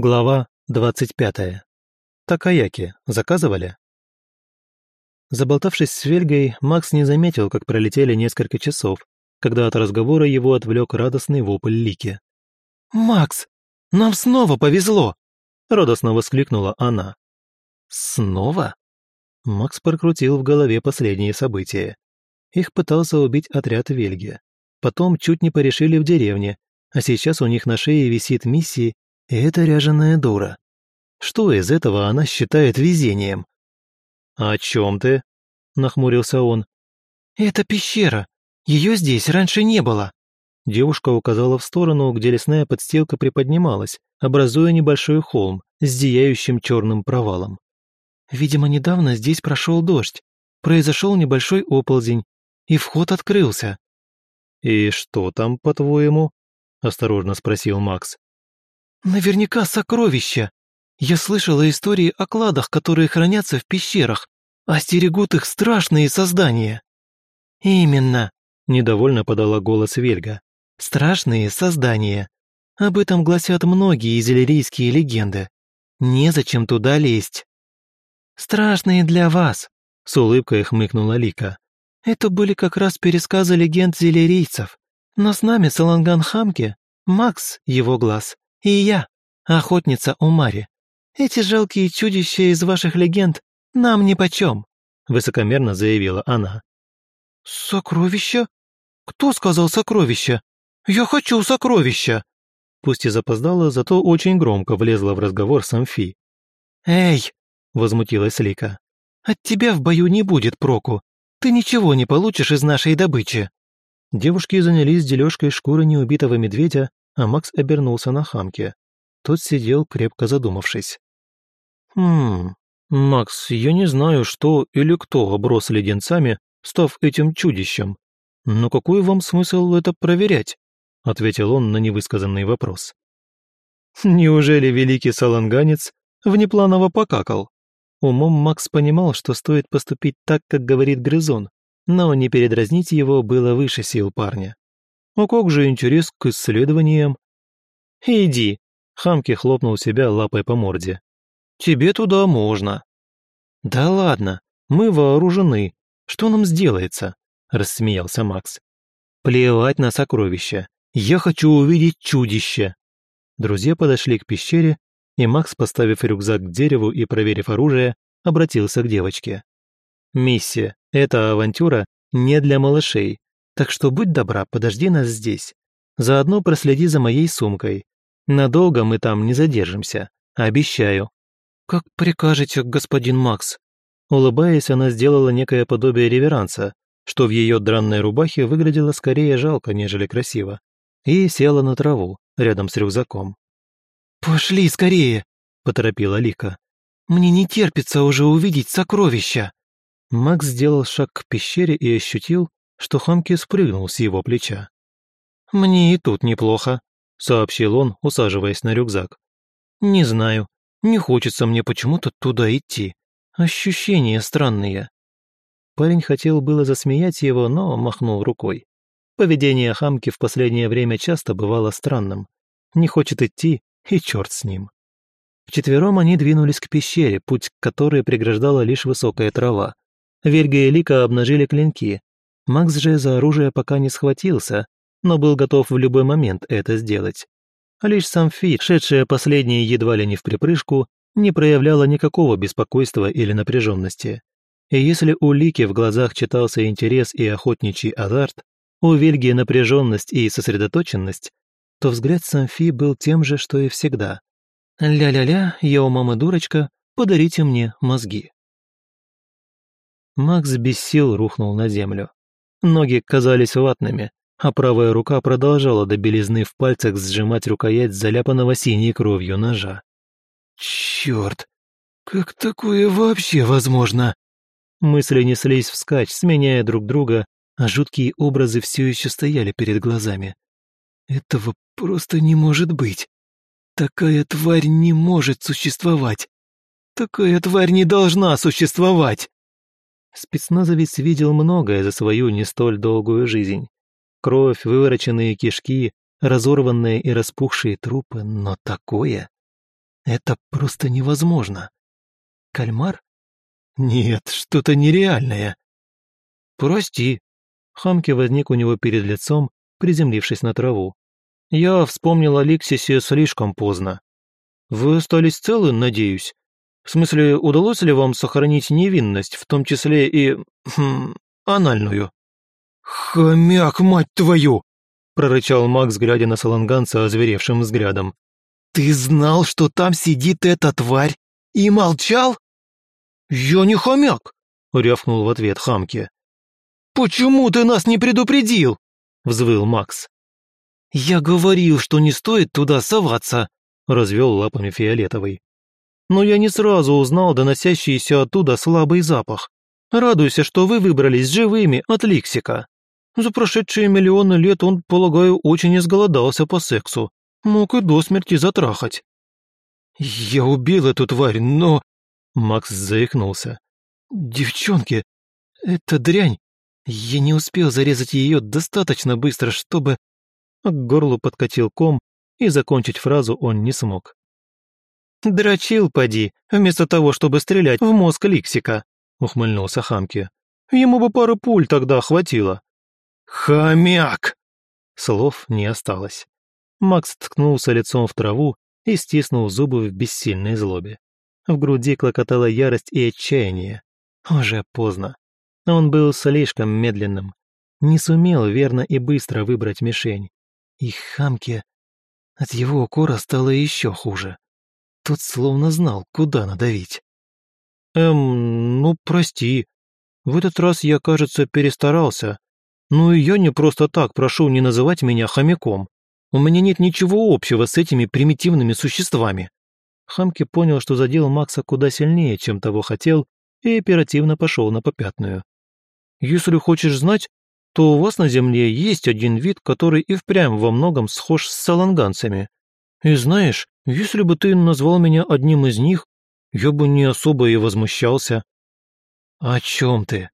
Глава 25. Такаяки заказывали? Заболтавшись с Вельгой, Макс не заметил, как пролетели несколько часов, когда от разговора его отвлек радостный вопль Лики. «Макс, нам снова повезло!» — радостно воскликнула она. «Снова?» Макс прокрутил в голове последние события. Их пытался убить отряд Вельги. Потом чуть не порешили в деревне, а сейчас у них на шее висит миссия и эта ряженая дура. Что из этого она считает везением? «О чем ты?» – нахмурился он. «Это пещера. Ее здесь раньше не было». Девушка указала в сторону, где лесная подстилка приподнималась, образуя небольшой холм с зияющим черным провалом. «Видимо, недавно здесь прошел дождь, произошел небольшой оползень, и вход открылся». «И что там, по-твоему?» – осторожно спросил Макс. Наверняка сокровища. Я слышала истории о кладах, которые хранятся в пещерах, а стерегут их страшные создания. Именно, недовольно подала голос Вельга. Страшные создания. Об этом гласят многие изелерийские легенды. Незачем туда лезть. Страшные для вас, с улыбкой хмыкнула Лика. Это были как раз пересказы легенд зелерийцев. Но с нами Саланган Хамки, Макс, его глаз, и я, охотница Умари. Эти жалкие чудища из ваших легенд нам нипочем», высокомерно заявила она. «Сокровища? Кто сказал сокровища? Я хочу сокровища!» Пусть и запоздала, зато очень громко влезла в разговор с Амфи. «Эй!» – возмутилась Лика. «От тебя в бою не будет проку. Ты ничего не получишь из нашей добычи». Девушки занялись дележкой шкуры неубитого медведя, а Макс обернулся на хамке. Тот сидел, крепко задумавшись. «Хм, Макс, я не знаю, что или кто оброс леденцами, став этим чудищем. Но какой вам смысл это проверять?» — ответил он на невысказанный вопрос. «Неужели великий саланганец внепланово покакал?» Умом Макс понимал, что стоит поступить так, как говорит Грызон, но не передразнить его было выше сил парня. А как же интерес к исследованиям? Иди, Хамки хлопнул себя лапой по морде. Тебе туда можно. Да ладно, мы вооружены. Что нам сделается? Рассмеялся Макс. Плевать на сокровища. Я хочу увидеть чудище. Друзья подошли к пещере, и Макс, поставив рюкзак к дереву и проверив оружие, обратился к девочке. «Миссия, эта авантюра не для малышей, так что будь добра, подожди нас здесь. Заодно проследи за моей сумкой. Надолго мы там не задержимся, обещаю». «Как прикажете, господин Макс?» Улыбаясь, она сделала некое подобие реверанса, что в ее дранной рубахе выглядело скорее жалко, нежели красиво, и села на траву рядом с рюкзаком. «Пошли скорее!» – поторопила Лика. «Мне не терпится уже увидеть сокровища!» Макс сделал шаг к пещере и ощутил, что Хамки спрыгнул с его плеча. «Мне и тут неплохо», — сообщил он, усаживаясь на рюкзак. «Не знаю, не хочется мне почему-то туда идти. Ощущения странные». Парень хотел было засмеять его, но махнул рукой. Поведение Хамки в последнее время часто бывало странным. Не хочет идти, и черт с ним. Вчетвером они двинулись к пещере, путь к которой преграждала лишь высокая трава. Вельга и Лика обнажили клинки, Макс же за оружие пока не схватился, но был готов в любой момент это сделать. А лишь сам Фи, шедшая последней едва ли не в припрыжку, не проявляла никакого беспокойства или напряженности. И если у Лики в глазах читался интерес и охотничий азарт, у Вельги напряженность и сосредоточенность, то взгляд Самфи был тем же, что и всегда. «Ля-ля-ля, я у мамы дурочка, подарите мне мозги». Макс без сил рухнул на землю. Ноги казались ватными, а правая рука продолжала до белизны в пальцах сжимать рукоять заляпанного синей кровью ножа. «Черт! Как такое вообще возможно?» Мысли неслись вскачь, сменяя друг друга, а жуткие образы все еще стояли перед глазами. «Этого просто не может быть! Такая тварь не может существовать! Такая тварь не должна существовать!» Спецназовец видел многое за свою не столь долгую жизнь. Кровь, вывороченные кишки, разорванные и распухшие трупы, но такое... Это просто невозможно. Кальмар? Нет, что-то нереальное. Прости. Хамки возник у него перед лицом, приземлившись на траву. Я вспомнил о Ликсисе слишком поздно. Вы остались целы, надеюсь? В смысле, удалось ли вам сохранить невинность, в том числе и... Хм, анальную?» «Хомяк, мать твою!» – прорычал Макс, глядя на саланганца озверевшим взглядом. «Ты знал, что там сидит эта тварь, и молчал?» «Я не хомяк!» – рявкнул в ответ Хамки. «Почему ты нас не предупредил?» – взвыл Макс. «Я говорил, что не стоит туда соваться», – развел лапами фиолетовый но я не сразу узнал доносящийся оттуда слабый запах. Радуйся, что вы выбрались живыми от Ликсика. За прошедшие миллионы лет он, полагаю, очень изголодался по сексу. Мог и до смерти затрахать. «Я убил эту тварь, но...» Макс заикнулся. «Девчонки, это дрянь. Я не успел зарезать ее достаточно быстро, чтобы...» К горлу подкатил ком, и закончить фразу он не смог. «Дрочил, поди, вместо того, чтобы стрелять в мозг Ликсика», — ухмыльнулся Хамки. «Ему бы пары пуль тогда хватило». «Хомяк!» Слов не осталось. Макс ткнулся лицом в траву и стиснул зубы в бессильной злобе. В груди клокотала ярость и отчаяние. Уже поздно. Он был слишком медленным. Не сумел верно и быстро выбрать мишень. И Хамке от его укора стало еще хуже. Тот словно знал, куда надавить. «Эм, ну прости. В этот раз я, кажется, перестарался. Ну и я не просто так прошу не называть меня хомяком. У меня нет ничего общего с этими примитивными существами». Хамки понял, что задел Макса куда сильнее, чем того хотел, и оперативно пошел на попятную. «Если хочешь знать, то у вас на Земле есть один вид, который и впрямь во многом схож с саланганцами. И знаешь, если бы ты назвал меня одним из них, я бы не особо и возмущался». «О чем ты?»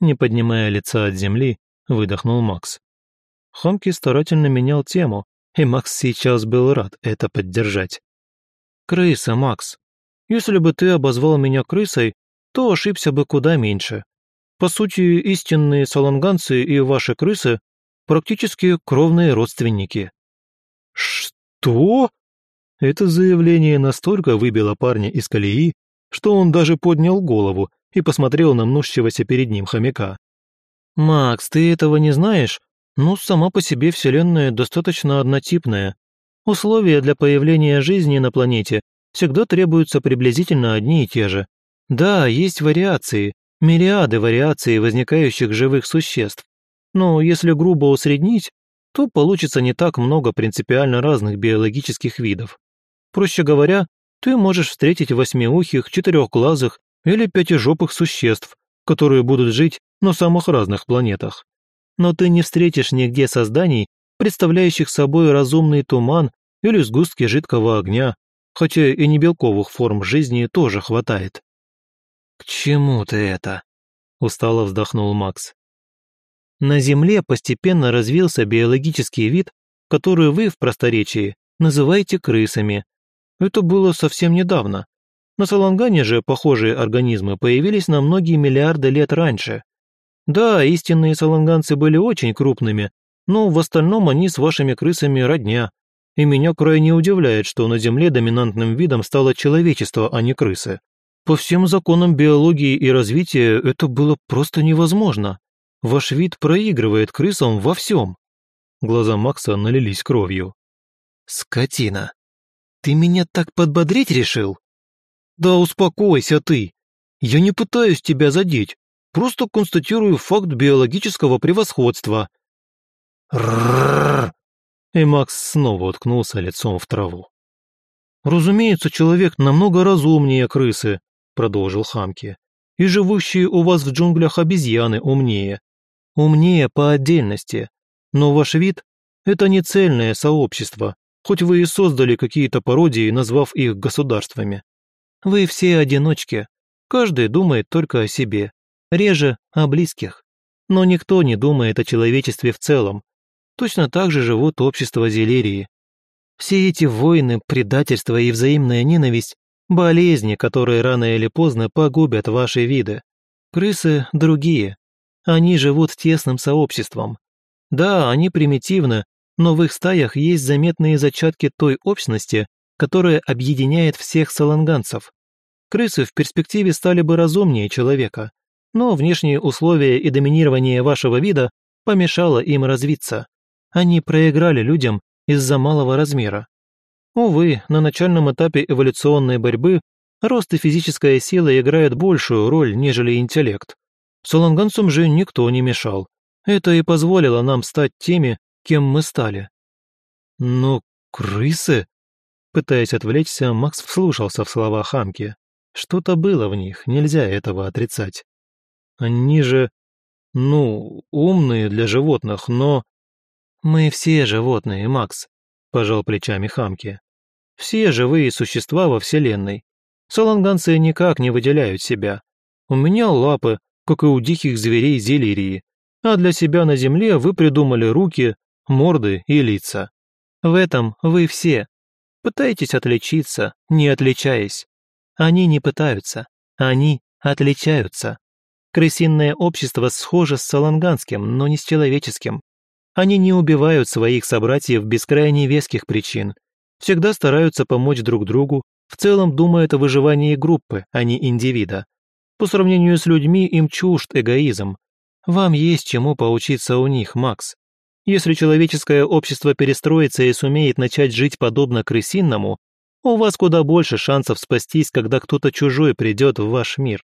Не поднимая лица от земли, выдохнул Макс. Хамки старательно менял тему, и Макс сейчас был рад это поддержать. «Крыса, Макс. Если бы ты обозвал меня крысой, то ошибся бы куда меньше. По сути, истинные саланганцы и ваши крысы практически кровные родственники». «Что?» Это заявление настолько выбило парня из колеи, что он даже поднял голову и посмотрел на мнущегося перед ним хомяка. «Макс, ты этого не знаешь? Ну, сама по себе Вселенная достаточно однотипная. Условия для появления жизни на планете всегда требуются приблизительно одни и те же. Да, есть вариации, мириады вариаций возникающих живых существ. Но если грубо усреднить, то получится не так много принципиально разных биологических видов. Проще говоря, ты можешь встретить восьмиухих, четырехглазых или пятижопых существ, которые будут жить на самых разных планетах. Но ты не встретишь нигде созданий, представляющих собой разумный туман или сгустки жидкого огня, хотя и не белковых форм жизни тоже хватает. «К чему ты это?» – устало вздохнул Макс. На Земле постепенно развился биологический вид, который вы в просторечии называете крысами, это было совсем недавно. На Салангане же похожие организмы появились на многие миллиарды лет раньше. Да, истинные саланганцы были очень крупными, но в остальном они с вашими крысами родня. И меня крайне удивляет, что на Земле доминантным видом стало человечество, а не крысы. По всем законам биологии и развития это было просто невозможно. Ваш вид проигрывает крысам во всем. Глаза Макса налились кровью. «Скотина!» Ты меня так подбодрить решил? Да успокойся ты. Я не пытаюсь тебя задеть, просто констатирую факт биологического превосходства. И Макс снова уткнулся лицом в траву. «Разумеется, человек намного разумнее крысы», — продолжил Хамки. «И живущие у вас в джунглях обезьяны умнее. Умнее по отдельности. Но ваш вид — это не цельное сообщество, хоть вы и создали какие-то пародии, назвав их государствами. Вы все одиночки, каждый думает только о себе, реже о близких. Но никто не думает о человечестве в целом. Точно так же живут общества Зелерии. Все эти войны, предательство и взаимная ненависть – болезни, которые рано или поздно погубят ваши виды. Крысы другие. Они живут тесным сообществом. Да, они примитивны, но в их стаях есть заметные зачатки той общности, которая объединяет всех саланганцев. Крысы в перспективе стали бы разумнее человека, но внешние условия и доминирование вашего вида помешало им развиться. Они проиграли людям из-за малого размера. Увы, на начальном этапе эволюционной борьбы рост и физическая сила играют большую роль, нежели интеллект. Саланганцам же никто не мешал. Это и позволило нам стать теми, кем мы стали. Но крысы? Пытаясь отвлечься, Макс вслушался в слова Хамки. Что-то было в них, нельзя этого отрицать. Они же, ну, умные для животных, но... Мы все животные, Макс, пожал плечами Хамки. Все живые существа во Вселенной. Саланганцы никак не выделяют себя. У меня лапы, как и у диких зверей Зелирии, а для себя на Земле вы придумали руки, морды и лица. В этом вы все. Пытаетесь отличиться, не отличаясь. Они не пытаются, они отличаются. Крысиное общество схоже с саланганским, но не с человеческим. Они не убивают своих собратьев без крайне веских причин. Всегда стараются помочь друг другу, в целом думают о выживании группы, а не индивида. По сравнению с людьми им чужд эгоизм. Вам есть чему поучиться у них, Макс. Если человеческое общество перестроится и сумеет начать жить подобно крысинному, у вас куда больше шансов спастись, когда кто-то чужой придет в ваш мир.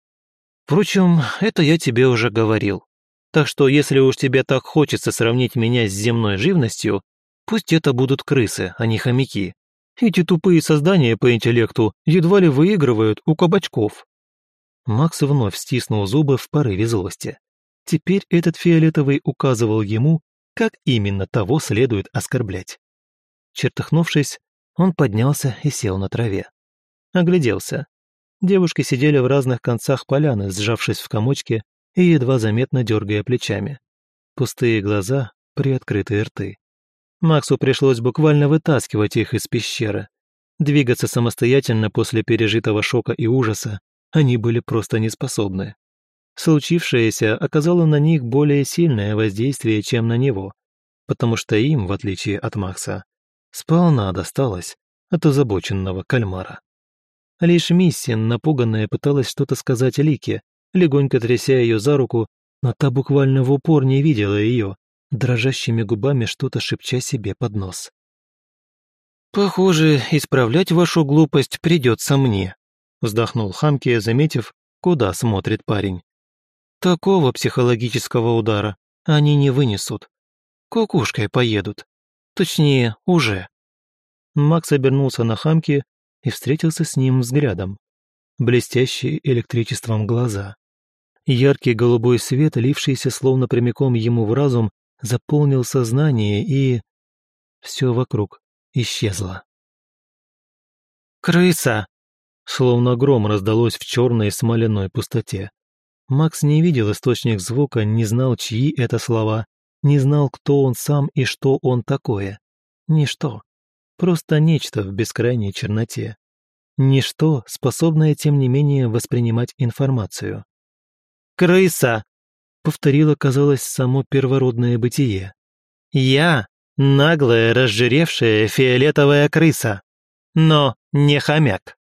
Впрочем, это я тебе уже говорил. Так что если уж тебе так хочется сравнить меня с земной живностью, пусть это будут крысы, а не хомяки. Эти тупые создания по интеллекту едва ли выигрывают у кабачков. Макс вновь стиснул зубы в порыве злости. Теперь этот фиолетовый указывал ему, как именно того следует оскорблять. Чертыхнувшись, он поднялся и сел на траве. Огляделся. Девушки сидели в разных концах поляны, сжавшись в комочке и едва заметно дергая плечами. Пустые глаза, приоткрытые рты. Максу пришлось буквально вытаскивать их из пещеры. Двигаться самостоятельно после пережитого шока и ужаса они были просто неспособны. Случившееся оказало на них более сильное воздействие, чем на него, потому что им, в отличие от Макса, сполна досталось от озабоченного кальмара. Лишь Миссин, напуганная, пыталась что-то сказать Лике, легонько тряся ее за руку, но та буквально в упор не видела ее, дрожащими губами что-то шепча себе под нос. «Похоже, исправлять вашу глупость придется мне», вздохнул Хамки, заметив, куда смотрит парень. «Такого психологического удара они не вынесут. Кукушкой поедут. Точнее, уже». Макс обернулся на Хамки и встретился с ним взглядом. Блестящие электричеством глаза. Яркий голубой свет, лившийся словно прямиком ему в разум, заполнил сознание и... Все вокруг исчезло. «Крыса!» Словно гром раздалось в черной смоляной пустоте. Макс не видел источник звука, не знал, чьи это слова, не знал, кто он сам и что он такое. Ничто. Просто нечто в бескрайней черноте. Ничто, способное, тем не менее, воспринимать информацию. «Крыса!» — повторило, казалось, само первородное бытие. «Я — наглая, разжиревшая фиолетовая крыса, но не хомяк».